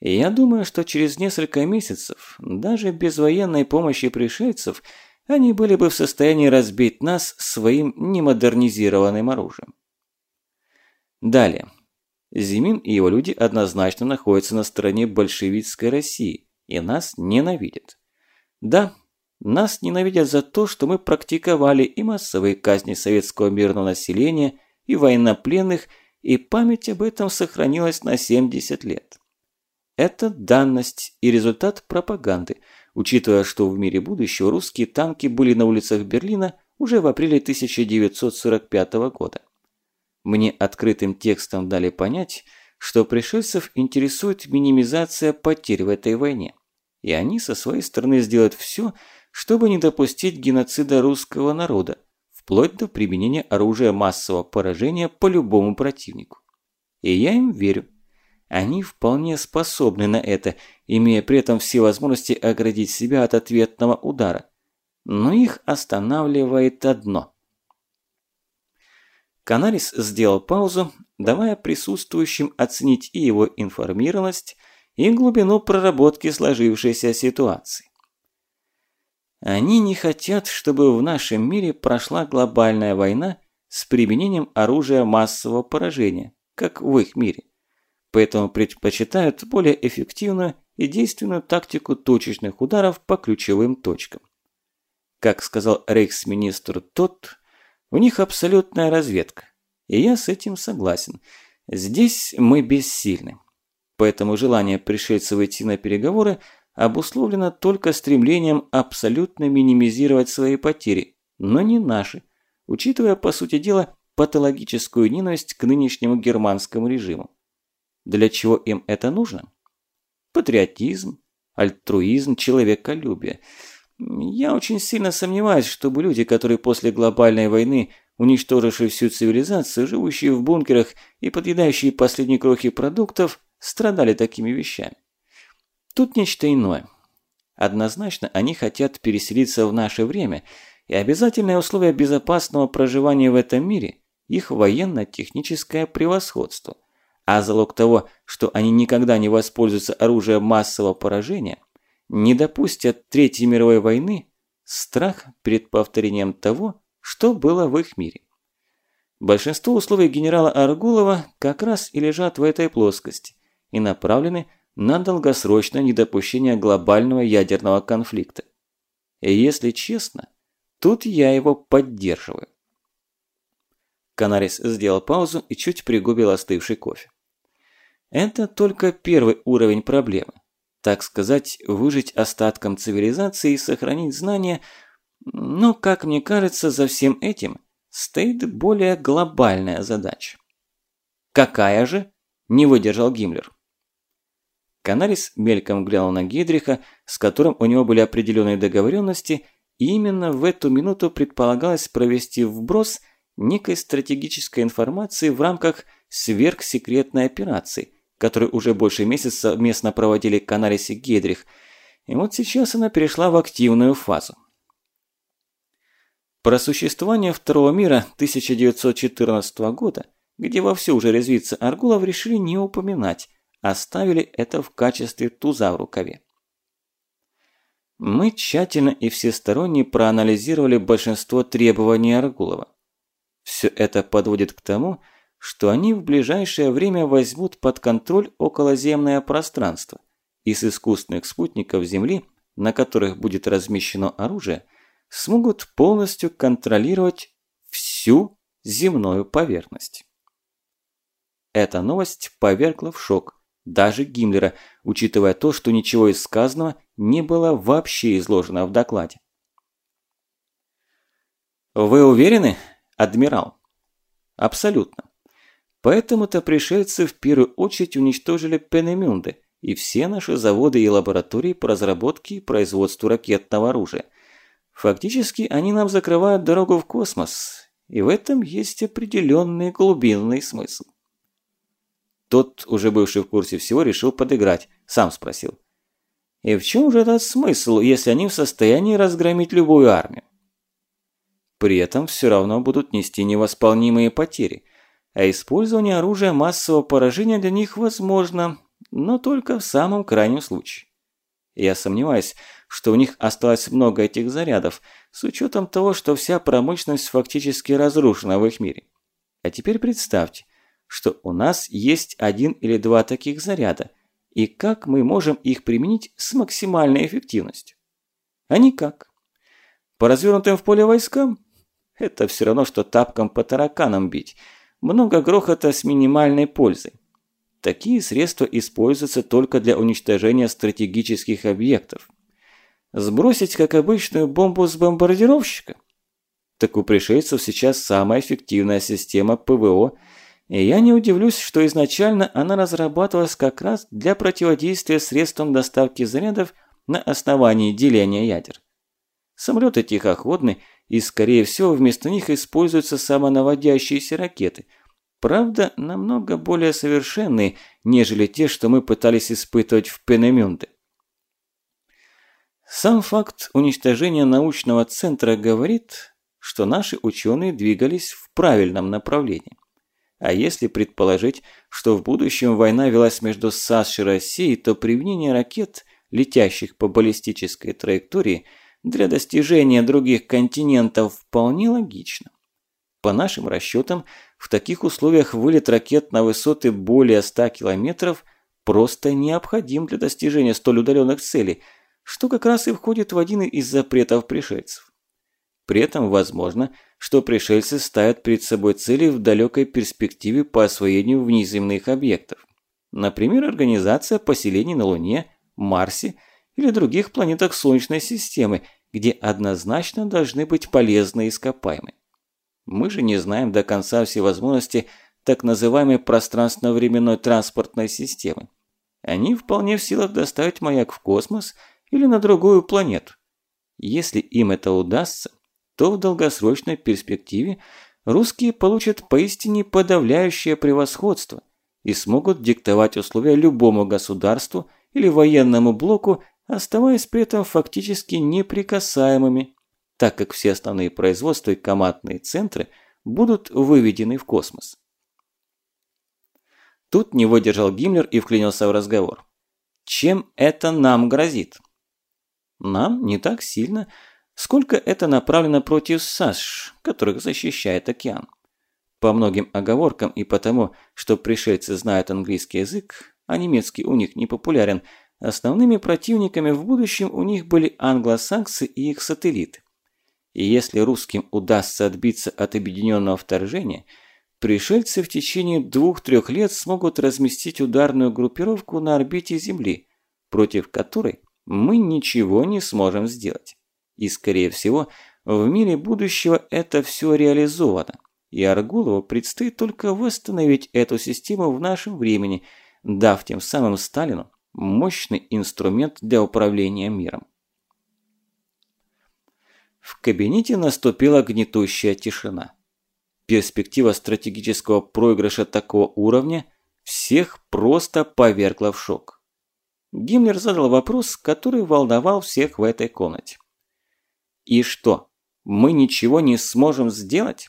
И я думаю, что через несколько месяцев, даже без военной помощи пришельцев, они были бы в состоянии разбить нас своим немодернизированным оружием. Далее. Зимин и его люди однозначно находятся на стороне большевистской России и нас ненавидят. Да, нас ненавидят за то, что мы практиковали и массовые казни советского мирного населения, и военнопленных, и память об этом сохранилась на 70 лет. Это данность и результат пропаганды – учитывая, что в мире будущего русские танки были на улицах Берлина уже в апреле 1945 года. Мне открытым текстом дали понять, что пришельцев интересует минимизация потерь в этой войне, и они со своей стороны сделают все, чтобы не допустить геноцида русского народа, вплоть до применения оружия массового поражения по любому противнику. И я им верю. Они вполне способны на это, имея при этом все возможности оградить себя от ответного удара. Но их останавливает одно. Канарис сделал паузу, давая присутствующим оценить и его информированность, и глубину проработки сложившейся ситуации. Они не хотят, чтобы в нашем мире прошла глобальная война с применением оружия массового поражения, как в их мире. Поэтому предпочитают более эффективную и действенную тактику точечных ударов по ключевым точкам. Как сказал рейхсминистр Тот, у них абсолютная разведка. И я с этим согласен. Здесь мы бессильны. Поэтому желание пришельцев идти на переговоры обусловлено только стремлением абсолютно минимизировать свои потери, но не наши, учитывая, по сути дела, патологическую ненависть к нынешнему германскому режиму. Для чего им это нужно? Патриотизм, альтруизм, человеколюбие. Я очень сильно сомневаюсь, чтобы люди, которые после глобальной войны уничтожившие всю цивилизацию, живущие в бункерах и подъедающие последние крохи продуктов, страдали такими вещами. Тут нечто иное. Однозначно они хотят переселиться в наше время, и обязательное условие безопасного проживания в этом мире – их военно-техническое превосходство. А залог того, что они никогда не воспользуются оружием массового поражения, не допустят Третьей мировой войны – страх перед повторением того, что было в их мире. Большинство условий генерала Аргулова как раз и лежат в этой плоскости и направлены на долгосрочное недопущение глобального ядерного конфликта. И если честно, тут я его поддерживаю. Канарис сделал паузу и чуть пригубил остывший кофе. Это только первый уровень проблемы. Так сказать, выжить остатком цивилизации и сохранить знания – но, как мне кажется, за всем этим стоит более глобальная задача. «Какая же?» – не выдержал Гиммлер. Канарис мельком глянул на Гидриха, с которым у него были определенные договоренности, и именно в эту минуту предполагалось провести вброс некой стратегической информации в рамках сверхсекретной операции, которую уже больше месяца совместно проводили Канарис и Гидрих, и вот сейчас она перешла в активную фазу. Про существование Второго мира 1914 года, где вовсю уже резвится Аргулов, решили не упоминать, оставили это в качестве туза в рукаве. Мы тщательно и всесторонне проанализировали большинство требований Аргулова. Все это подводит к тому, что они в ближайшее время возьмут под контроль околоземное пространство и с искусственных спутников Земли, на которых будет размещено оружие, смогут полностью контролировать всю земную поверхность. Эта новость повергла в шок даже Гиммлера, учитывая то, что ничего из сказанного не было вообще изложено в докладе. Вы уверены, адмирал? Абсолютно. Поэтому-то пришельцы в первую очередь уничтожили Пенемюнды и все наши заводы и лаборатории по разработке и производству ракетного оружия. Фактически они нам закрывают дорогу в космос, и в этом есть определенный глубинный смысл. Тот, уже бывший в курсе всего, решил подыграть, сам спросил. И в чем же этот смысл, если они в состоянии разгромить любую армию? При этом все равно будут нести невосполнимые потери, а использование оружия массового поражения для них возможно, но только в самом крайнем случае. Я сомневаюсь, что у них осталось много этих зарядов, с учетом того, что вся промышленность фактически разрушена в их мире. А теперь представьте, что у нас есть один или два таких заряда, и как мы можем их применить с максимальной эффективностью? А никак. По развернутым в поле войскам? Это все равно, что тапком по тараканам бить. Много грохота с минимальной пользой. Такие средства используются только для уничтожения стратегических объектов. Сбросить, как обычную, бомбу с бомбардировщика? Так у пришельцев сейчас самая эффективная система ПВО, и я не удивлюсь, что изначально она разрабатывалась как раз для противодействия средствам доставки зарядов на основании деления ядер. Самолеты тихоходны, и, скорее всего, вместо них используются самонаводящиеся ракеты. Правда, намного более совершенные, нежели те, что мы пытались испытывать в Пенемюнде. Сам факт уничтожения научного центра говорит, что наши ученые двигались в правильном направлении. А если предположить, что в будущем война велась между САСШ и Россией, то применение ракет, летящих по баллистической траектории, для достижения других континентов вполне логично. По нашим расчетам, в таких условиях вылет ракет на высоты более 100 километров просто необходим для достижения столь удаленных целей, что как раз и входит в один из запретов пришельцев. При этом возможно, что пришельцы ставят перед собой цели в далекой перспективе по освоению внеземных объектов. Например, организация поселений на Луне, Марсе или других планетах Солнечной системы, где однозначно должны быть полезные ископаемые. Мы же не знаем до конца все возможности так называемой пространственно-временной транспортной системы. Они вполне в силах доставить маяк в космос или на другую планету. Если им это удастся, то в долгосрочной перспективе русские получат поистине подавляющее превосходство и смогут диктовать условия любому государству или военному блоку, оставаясь при этом фактически неприкасаемыми, так как все основные производства и командные центры будут выведены в космос. Тут не выдержал Гиммлер и вклинился в разговор. Чем это нам грозит? Нам не так сильно, сколько это направлено против САШ, которых защищает океан. По многим оговоркам и потому, что пришельцы знают английский язык, а немецкий у них не популярен, основными противниками в будущем у них были англосаксы и их сателлиты. И если русским удастся отбиться от объединенного вторжения, пришельцы в течение двух-трех лет смогут разместить ударную группировку на орбите Земли, против которой мы ничего не сможем сделать. И, скорее всего, в мире будущего это все реализовано. И Аргулову предстоит только восстановить эту систему в нашем времени, дав тем самым Сталину мощный инструмент для управления миром. В кабинете наступила гнетущая тишина. Перспектива стратегического проигрыша такого уровня всех просто повергла в шок. Гиммлер задал вопрос, который волновал всех в этой комнате. И что, мы ничего не сможем сделать?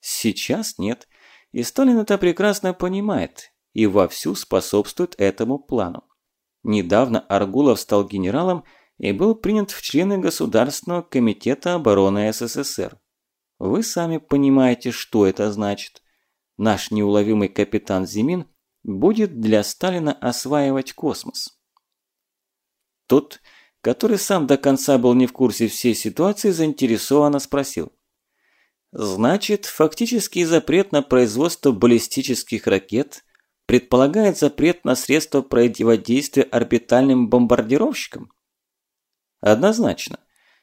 Сейчас нет. И Сталин это прекрасно понимает и вовсю способствует этому плану. Недавно Аргулов стал генералом и был принят в члены Государственного комитета обороны СССР. Вы сами понимаете, что это значит. Наш неуловимый капитан Зимин будет для Сталина осваивать космос. Тот, который сам до конца был не в курсе всей ситуации, заинтересованно спросил. Значит, фактический запрет на производство баллистических ракет предполагает запрет на средства противодействия орбитальным бомбардировщикам? Однозначно.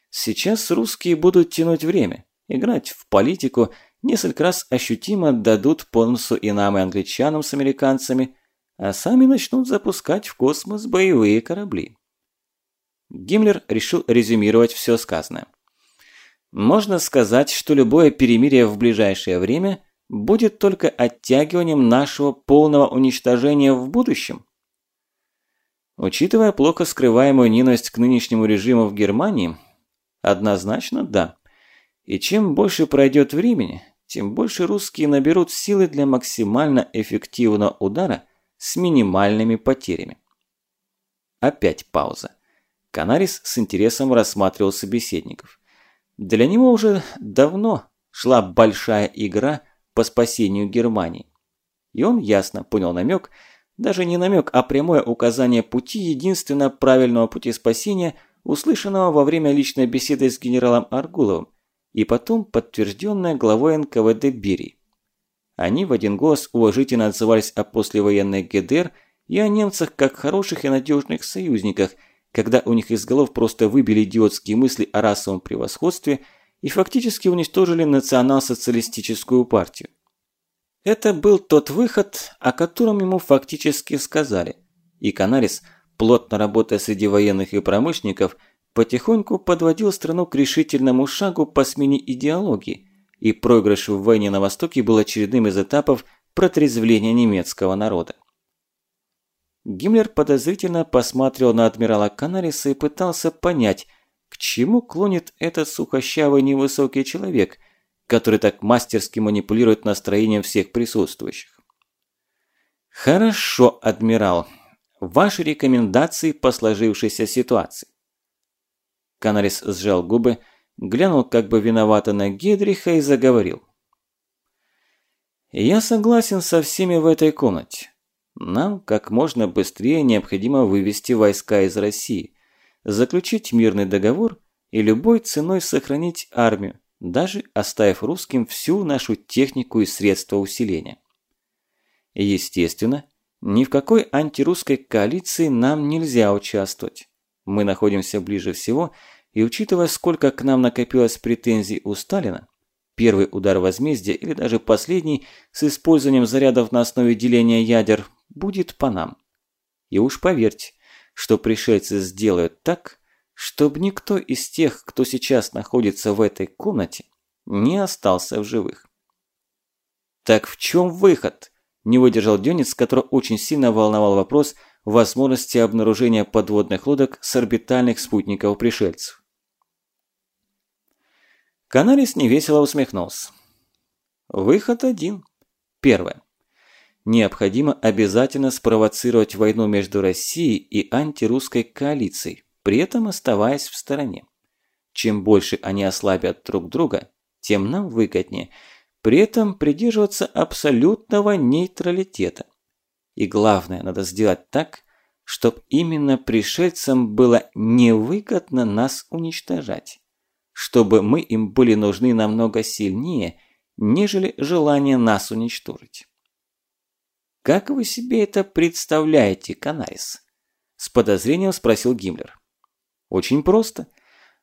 Сейчас русские будут тянуть время, играть в политику, несколько раз ощутимо дадут по и нам, и англичанам с американцами, а сами начнут запускать в космос боевые корабли. Гиммлер решил резюмировать все сказанное. Можно сказать, что любое перемирие в ближайшее время будет только оттягиванием нашего полного уничтожения в будущем. Учитывая плохо скрываемую ненависть к нынешнему режиму в Германии, однозначно да. И чем больше пройдет времени, тем больше русские наберут силы для максимально эффективного удара с минимальными потерями. Опять пауза. Канарис с интересом рассматривал собеседников. Для него уже давно шла большая игра по спасению Германии. И он ясно понял намек, даже не намек, а прямое указание пути единственно правильного пути спасения, услышанного во время личной беседы с генералом Аргуловым, и потом подтвержденное главой НКВД Берии. Они в один голос уважительно отзывались о послевоенной ГДР и о немцах как хороших и надежных союзниках – когда у них из голов просто выбили идиотские мысли о расовом превосходстве и фактически уничтожили национал-социалистическую партию. Это был тот выход, о котором ему фактически сказали, и Канарис, плотно работая среди военных и промышленников, потихоньку подводил страну к решительному шагу по смене идеологии, и проигрыш в войне на Востоке был очередным из этапов протрезвления немецкого народа. Гиммлер подозрительно посмотрел на адмирала Канариса и пытался понять, к чему клонит этот сухощавый невысокий человек, который так мастерски манипулирует настроением всех присутствующих. Хорошо, адмирал. Ваши рекомендации по сложившейся ситуации. Канарис сжал губы, глянул как бы виновато на Гедриха и заговорил. Я согласен со всеми в этой комнате. Нам как можно быстрее необходимо вывести войска из России, заключить мирный договор и любой ценой сохранить армию, даже оставив русским всю нашу технику и средства усиления. Естественно, ни в какой антирусской коалиции нам нельзя участвовать. Мы находимся ближе всего, и учитывая, сколько к нам накопилось претензий у Сталина, первый удар возмездия или даже последний с использованием зарядов на основе деления ядер будет по нам. И уж поверьте, что пришельцы сделают так, чтобы никто из тех, кто сейчас находится в этой комнате, не остался в живых. Так в чем выход? Не выдержал Дёнец, которого очень сильно волновал вопрос возможности обнаружения подводных лодок с орбитальных спутников пришельцев. Канарис невесело усмехнулся. Выход один. Первое. Необходимо обязательно спровоцировать войну между Россией и антирусской коалицией, при этом оставаясь в стороне. Чем больше они ослабят друг друга, тем нам выгоднее – при этом придерживаться абсолютного нейтралитета. И главное, надо сделать так, чтобы именно пришельцам было невыгодно нас уничтожать, чтобы мы им были нужны намного сильнее, нежели желание нас уничтожить. «Как вы себе это представляете, Канарис?» С подозрением спросил Гиммлер. «Очень просто.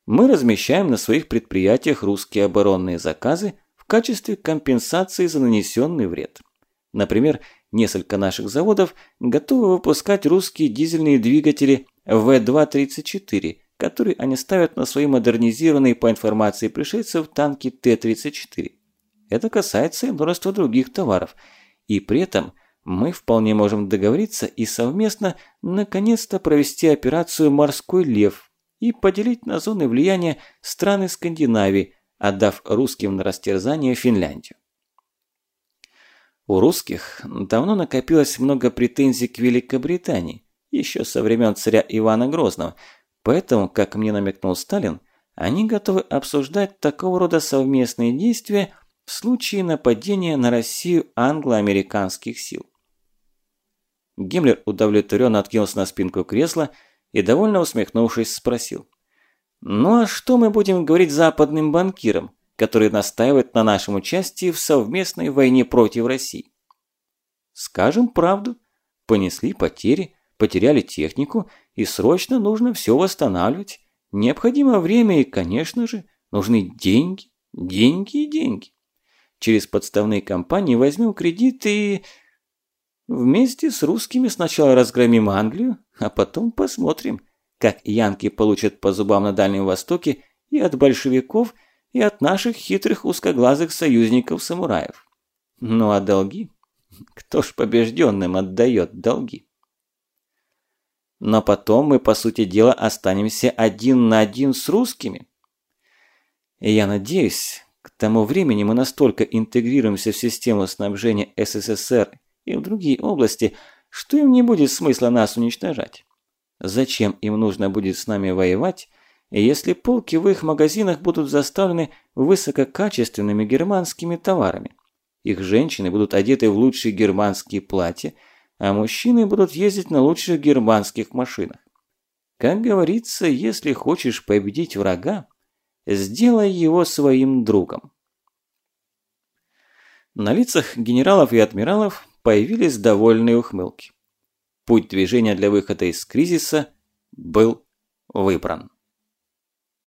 Мы размещаем на своих предприятиях русские оборонные заказы качестве компенсации за нанесенный вред. Например, несколько наших заводов готовы выпускать русские дизельные двигатели В-234, которые они ставят на свои модернизированные по информации пришельцев танки Т-34. Это касается и множества других товаров. И при этом мы вполне можем договориться и совместно наконец-то провести операцию «Морской лев» и поделить на зоны влияния страны Скандинавии, отдав русским на растерзание Финляндию. У русских давно накопилось много претензий к Великобритании, еще со времен царя Ивана Грозного, поэтому, как мне намекнул Сталин, они готовы обсуждать такого рода совместные действия в случае нападения на Россию англо-американских сил. Гиммлер удовлетворенно откинулся на спинку кресла и, довольно усмехнувшись, спросил. Ну а что мы будем говорить западным банкирам, которые настаивают на нашем участии в совместной войне против России? Скажем правду. Понесли потери, потеряли технику, и срочно нужно все восстанавливать. Необходимо время и, конечно же, нужны деньги, деньги и деньги. Через подставные компании возьмем кредит и... Вместе с русскими сначала разгромим Англию, а потом посмотрим, как янки получат по зубам на Дальнем Востоке и от большевиков, и от наших хитрых узкоглазых союзников-самураев. Ну а долги? Кто ж побежденным отдает долги? Но потом мы, по сути дела, останемся один на один с русскими. И я надеюсь, к тому времени мы настолько интегрируемся в систему снабжения СССР и в другие области, что им не будет смысла нас уничтожать. Зачем им нужно будет с нами воевать, если полки в их магазинах будут заставлены высококачественными германскими товарами? Их женщины будут одеты в лучшие германские платья, а мужчины будут ездить на лучших германских машинах. Как говорится, если хочешь победить врага, сделай его своим другом. На лицах генералов и адмиралов появились довольные ухмылки. Путь движения для выхода из кризиса был выбран.